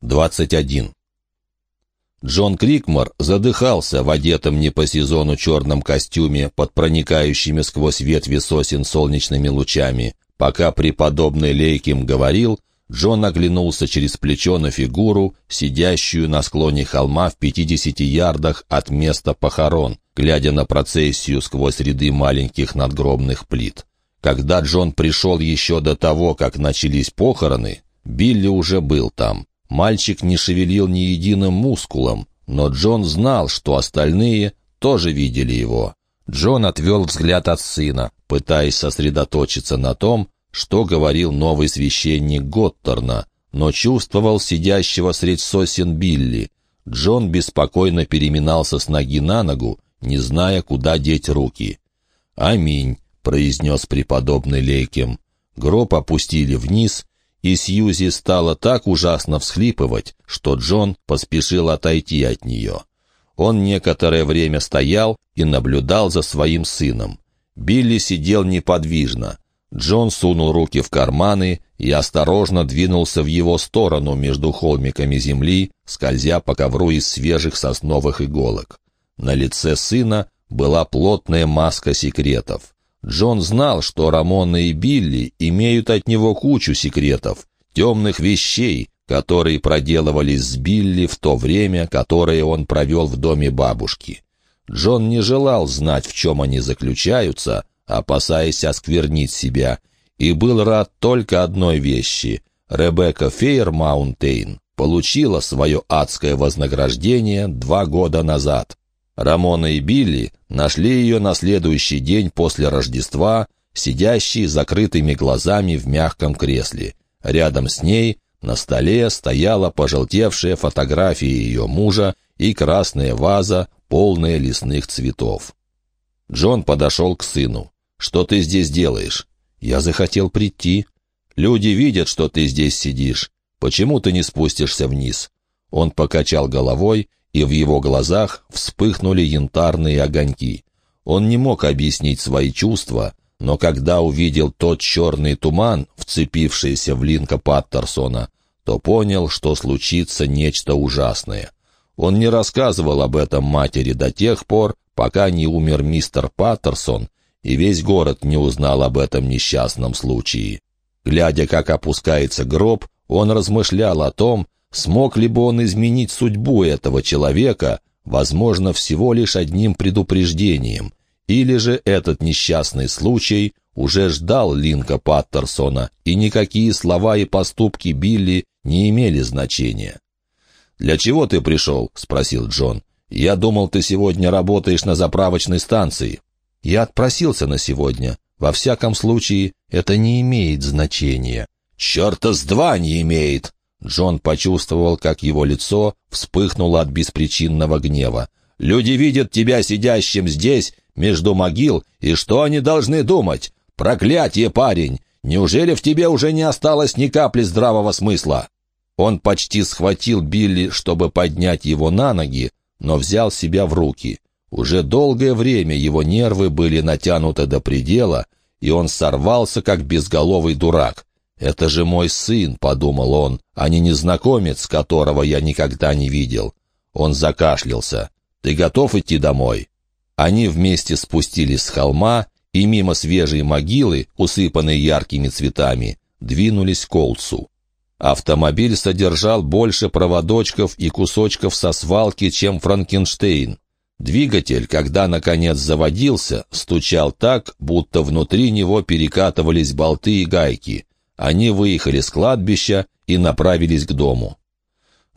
21. Джон Крикмор задыхался в одетом не по сезону черном костюме под проникающими сквозь ветви сосен солнечными лучами. Пока преподобный Лейким говорил, Джон оглянулся через плечо на фигуру, сидящую на склоне холма в 50 ярдах от места похорон, глядя на процессию сквозь ряды маленьких надгробных плит. Когда Джон пришел еще до того, как начались похороны, Билли уже был там. Мальчик не шевелил ни единым мускулом, но Джон знал, что остальные тоже видели его. Джон отвел взгляд от сына, пытаясь сосредоточиться на том, что говорил новый священник Готтерна, но чувствовал сидящего средь сосен Билли. Джон беспокойно переминался с ноги на ногу, не зная, куда деть руки. «Аминь», — произнес преподобный Лейкем. Гроб опустили вниз, и Сьюзи стала так ужасно всхлипывать, что Джон поспешил отойти от нее. Он некоторое время стоял и наблюдал за своим сыном. Билли сидел неподвижно. Джон сунул руки в карманы и осторожно двинулся в его сторону между холмиками земли, скользя по ковру из свежих сосновых иголок. На лице сына была плотная маска секретов. Джон знал, что Рамона и Билли имеют от него кучу секретов, темных вещей, которые проделывались с Билли в то время, которое он провел в доме бабушки. Джон не желал знать, в чем они заключаются, опасаясь осквернить себя, и был рад только одной вещи. Ребекка Фейермаунтейн получила свое адское вознаграждение два года назад. Рамона и Билли нашли ее на следующий день после Рождества, сидящей с закрытыми глазами в мягком кресле. Рядом с ней на столе стояла пожелтевшая фотография ее мужа и красная ваза, полная лесных цветов. Джон подошел к сыну. «Что ты здесь делаешь?» «Я захотел прийти. Люди видят, что ты здесь сидишь. Почему ты не спустишься вниз?» Он покачал головой и в его глазах вспыхнули янтарные огоньки. Он не мог объяснить свои чувства, но когда увидел тот черный туман, вцепившийся в Линка Паттерсона, то понял, что случится нечто ужасное. Он не рассказывал об этом матери до тех пор, пока не умер мистер Паттерсон, и весь город не узнал об этом несчастном случае. Глядя, как опускается гроб, он размышлял о том, Смог ли бы он изменить судьбу этого человека, возможно, всего лишь одним предупреждением? Или же этот несчастный случай уже ждал Линка Паттерсона, и никакие слова и поступки Билли не имели значения? «Для чего ты пришел?» — спросил Джон. «Я думал, ты сегодня работаешь на заправочной станции». «Я отпросился на сегодня. Во всяком случае, это не имеет значения». «Черта с два не имеет!» Джон почувствовал, как его лицо вспыхнуло от беспричинного гнева. «Люди видят тебя сидящим здесь, между могил, и что они должны думать? Проклятие, парень! Неужели в тебе уже не осталось ни капли здравого смысла?» Он почти схватил Билли, чтобы поднять его на ноги, но взял себя в руки. Уже долгое время его нервы были натянуты до предела, и он сорвался, как безголовый дурак. «Это же мой сын», — подумал он, — «а не незнакомец, которого я никогда не видел». Он закашлялся. «Ты готов идти домой?» Они вместе спустились с холма и мимо свежей могилы, усыпанной яркими цветами, двинулись к Колцу. Автомобиль содержал больше проводочков и кусочков со свалки, чем Франкенштейн. Двигатель, когда, наконец, заводился, стучал так, будто внутри него перекатывались болты и гайки. Они выехали с кладбища и направились к дому.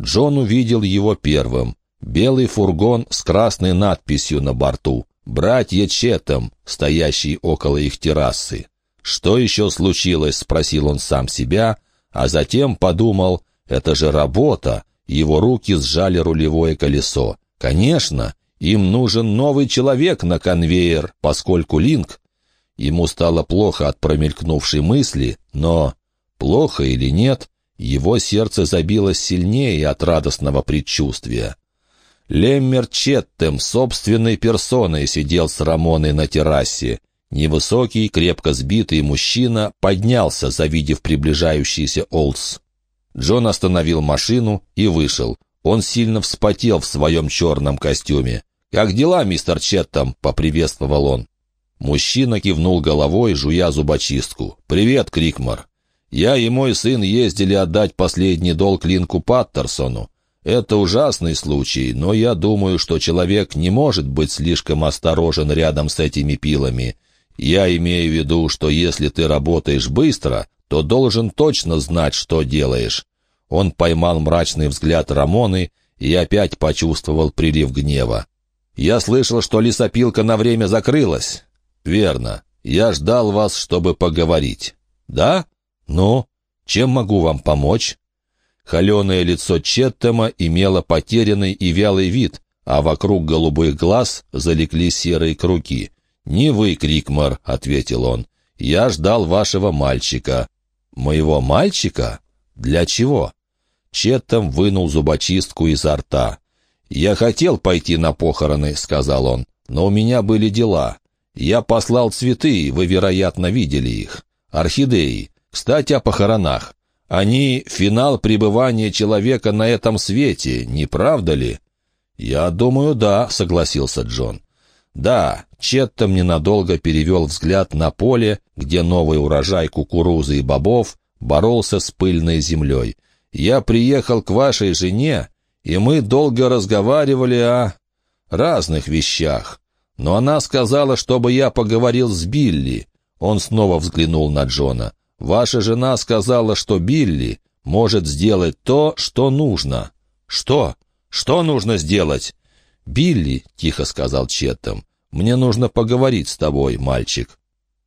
Джон увидел его первым. Белый фургон с красной надписью на борту «Братья Четом», стоящий около их террасы. «Что еще случилось?» — спросил он сам себя, а затем подумал, «это же работа». Его руки сжали рулевое колесо. «Конечно, им нужен новый человек на конвейер, поскольку Линк Ему стало плохо от промелькнувшей мысли, но, плохо или нет, его сердце забилось сильнее от радостного предчувствия. Леммер Четтем собственной персоной сидел с Рамоной на террасе. Невысокий, крепко сбитый мужчина поднялся, завидев приближающийся Олдс. Джон остановил машину и вышел. Он сильно вспотел в своем черном костюме. «Как дела, мистер Четтом?» — поприветствовал он. Мужчина кивнул головой, жуя зубочистку. «Привет, Крикмар. Я и мой сын ездили отдать последний долг Линку Паттерсону. Это ужасный случай, но я думаю, что человек не может быть слишком осторожен рядом с этими пилами. Я имею в виду, что если ты работаешь быстро, то должен точно знать, что делаешь». Он поймал мрачный взгляд Рамоны и опять почувствовал прилив гнева. «Я слышал, что лесопилка на время закрылась». «Верно. Я ждал вас, чтобы поговорить». «Да? Ну, чем могу вам помочь?» Холеное лицо Четтема имело потерянный и вялый вид, а вокруг голубых глаз залегли серые круги. «Не вы, Крикмар», — ответил он. «Я ждал вашего мальчика». «Моего мальчика? Для чего?» Четтем вынул зубочистку изо рта. «Я хотел пойти на похороны», — сказал он, — «но у меня были дела. Я послал цветы, вы, вероятно, видели их. Орхидеи. Кстати, о похоронах. Они — финал пребывания человека на этом свете, не правда ли?» «Я думаю, да», — согласился Джон. «Да, Четтом ненадолго перевел взгляд на поле, где новый урожай кукурузы и бобов боролся с пыльной землей. «Я приехал к вашей жене, и мы долго разговаривали о разных вещах. Но она сказала, чтобы я поговорил с Билли». Он снова взглянул на Джона. «Ваша жена сказала, что Билли может сделать то, что нужно». «Что? Что нужно сделать?» «Билли», — тихо сказал Четтом, мне нужно поговорить с тобой, мальчик».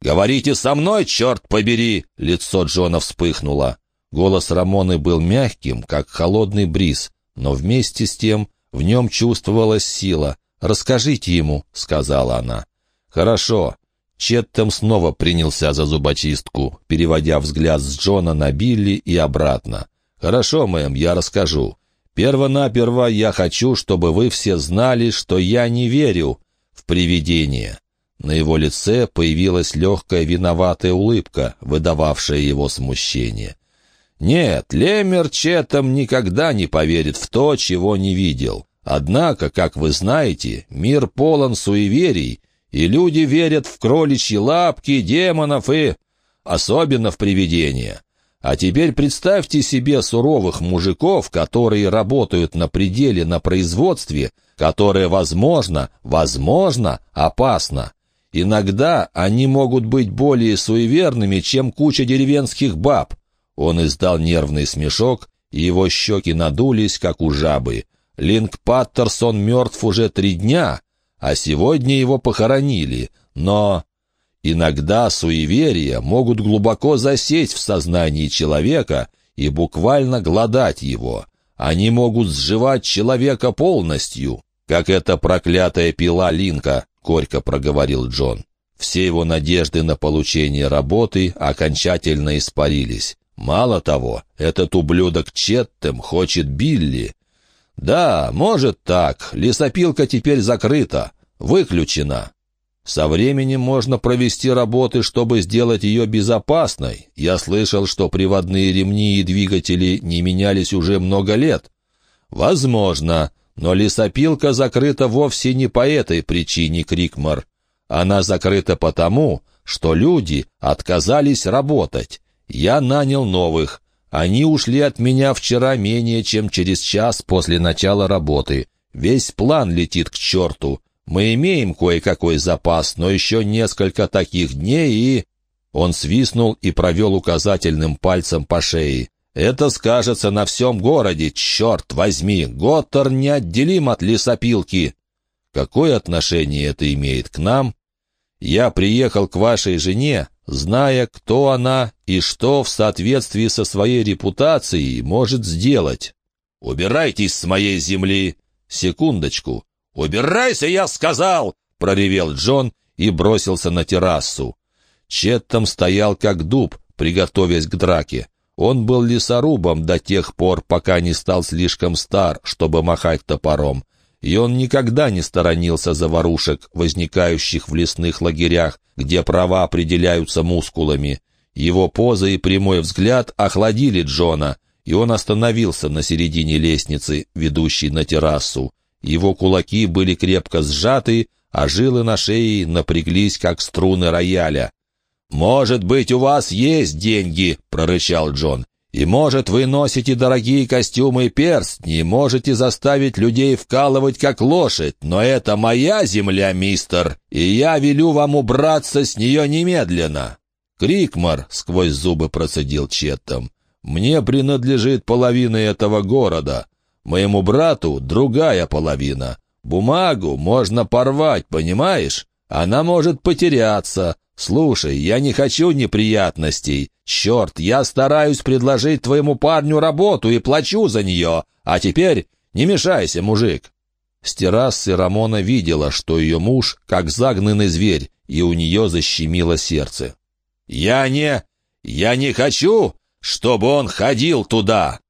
«Говорите со мной, черт побери!» — лицо Джона вспыхнуло. Голос Рамоны был мягким, как холодный бриз, но вместе с тем в нем чувствовалась сила. «Расскажите ему», — сказала она. «Хорошо». Четтем снова принялся за зубочистку, переводя взгляд с Джона на Билли и обратно. «Хорошо, мэм, я расскажу. Первонаперво я хочу, чтобы вы все знали, что я не верю, в привидение. На его лице появилась легкая виноватая улыбка, выдававшая его смущение. Нет, Лемер Четом никогда не поверит в то, чего не видел. Однако, как вы знаете, мир полон суеверий, и люди верят в кроличьи лапки, демонов и... особенно в привидения. А теперь представьте себе суровых мужиков, которые работают на пределе на производстве, которое, возможно, возможно, опасно. Иногда они могут быть более суеверными, чем куча деревенских баб. Он издал нервный смешок, и его щеки надулись, как у жабы. Линк Паттерсон мертв уже три дня, а сегодня его похоронили, но... Иногда суеверия могут глубоко засесть в сознании человека и буквально глодать его. Они могут сживать человека полностью, как эта проклятая пила Линка, — горько проговорил Джон. Все его надежды на получение работы окончательно испарились. Мало того, этот ублюдок Четтем хочет Билли. Да, может так, лесопилка теперь закрыта, выключена. Со временем можно провести работы, чтобы сделать ее безопасной. Я слышал, что приводные ремни и двигатели не менялись уже много лет. Возможно, но лесопилка закрыта вовсе не по этой причине, Крикмар. Она закрыта потому, что люди отказались работать. Я нанял новых. Они ушли от меня вчера менее чем через час после начала работы. Весь план летит к черту. Мы имеем кое-какой запас, но еще несколько таких дней и...» Он свистнул и провел указательным пальцем по шее. «Это скажется на всем городе, черт возьми! Готтер неотделим от лесопилки!» «Какое отношение это имеет к нам?» «Я приехал к вашей жене, зная, кто она и что в соответствии со своей репутацией может сделать. Убирайтесь с моей земли!» «Секундочку!» «Убирайся, я сказал!» — проревел Джон и бросился на террасу. Четтом стоял как дуб, приготовясь к драке. Он был лесорубом до тех пор, пока не стал слишком стар, чтобы махать топором. И он никогда не сторонился заварушек, возникающих в лесных лагерях, где права определяются мускулами. Его поза и прямой взгляд охладили Джона, и он остановился на середине лестницы, ведущей на террасу. Его кулаки были крепко сжаты, а жилы на шее напряглись, как струны рояля. «Может быть, у вас есть деньги?» — прорычал Джон. «И, может, вы носите дорогие костюмы и перстни, можете заставить людей вкалывать, как лошадь, но это моя земля, мистер, и я велю вам убраться с нее немедленно!» «Крикмар!» — сквозь зубы процедил Четтом. «Мне принадлежит половина этого города. Моему брату другая половина. Бумагу можно порвать, понимаешь? Она может потеряться. Слушай, я не хочу неприятностей. Черт, я стараюсь предложить твоему парню работу и плачу за нее. А теперь не мешайся, мужик». С террасы Рамона видела, что ее муж как загнанный зверь, и у нее защемило сердце. «Я не... я не хочу, чтобы он ходил туда!»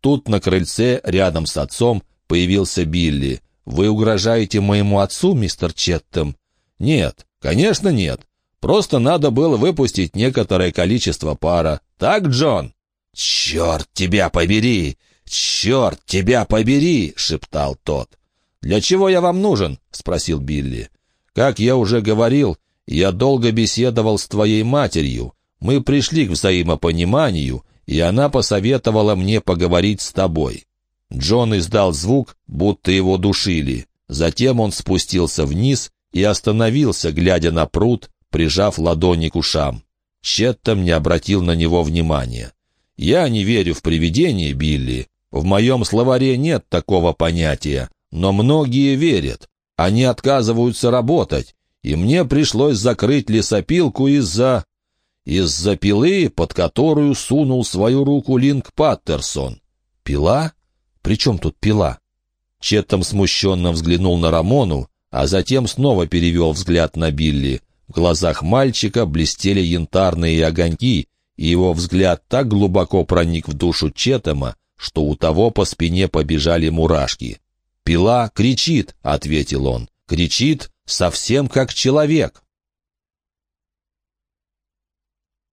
Тут на крыльце, рядом с отцом, появился Билли. «Вы угрожаете моему отцу, мистер Четтем?» «Нет, конечно нет. Просто надо было выпустить некоторое количество пара. Так, Джон?» «Черт тебя побери! Черт тебя побери!» — шептал тот. «Для чего я вам нужен?» — спросил Билли. «Как я уже говорил, я долго беседовал с твоей матерью. Мы пришли к взаимопониманию, и она посоветовала мне поговорить с тобой». Джон издал звук, будто его душили. Затем он спустился вниз и остановился, глядя на пруд, прижав ладони к ушам. Четтом не обратил на него внимания. «Я не верю в привидения, Билли. В моем словаре нет такого понятия, но многие верят. Они отказываются работать, и мне пришлось закрыть лесопилку из-за... из-за пилы, под которую сунул свою руку Линк Паттерсон. Пила? При чем тут пила? Четтом смущенно взглянул на Рамону, а затем снова перевел взгляд на Билли. В глазах мальчика блестели янтарные огоньки, и его взгляд так глубоко проник в душу Четтема, что у того по спине побежали мурашки. «Пила кричит», — ответил он. «Кричит совсем как человек».